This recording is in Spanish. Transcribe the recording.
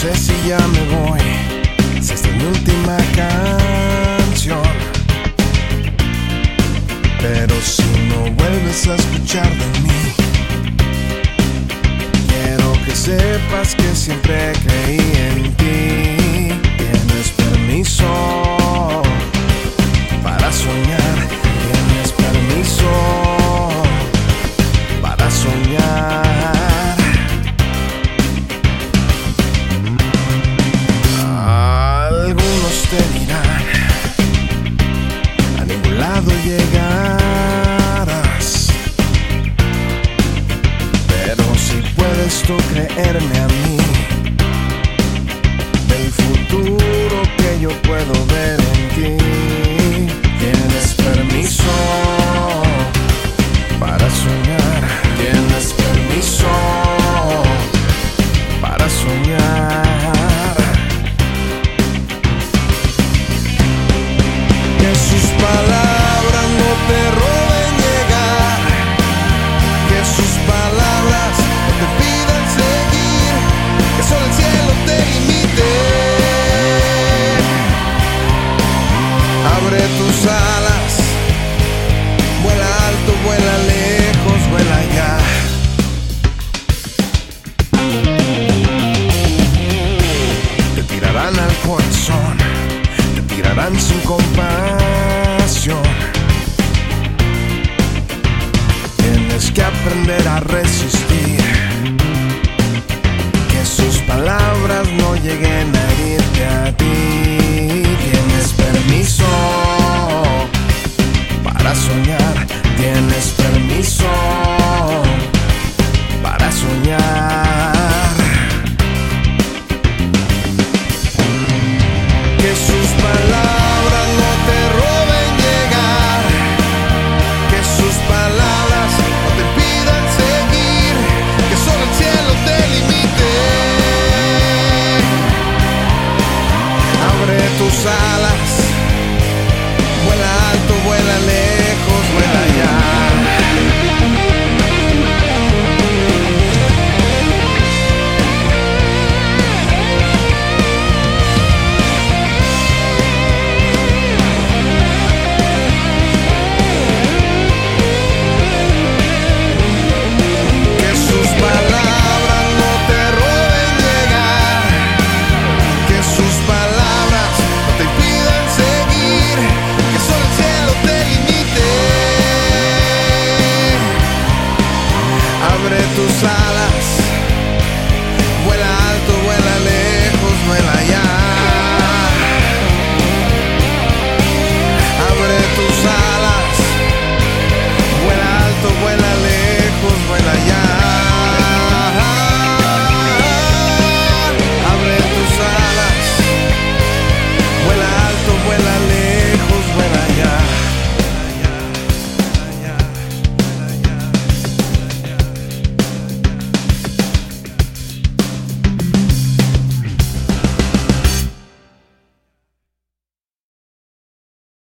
No sé si ya me voy, si esta es mi última canción. Pero si no vuelves a escuchar de mí, quiero que sepas que siempre creí en ti. Tienes permiso llegarás. Pero si puedes tú creerme a mí, del futuro que yo puedo tus alas. Vuela alto, vuela lejos, vuela ya. Te tirarán al corazón, te tirarán sin compasión.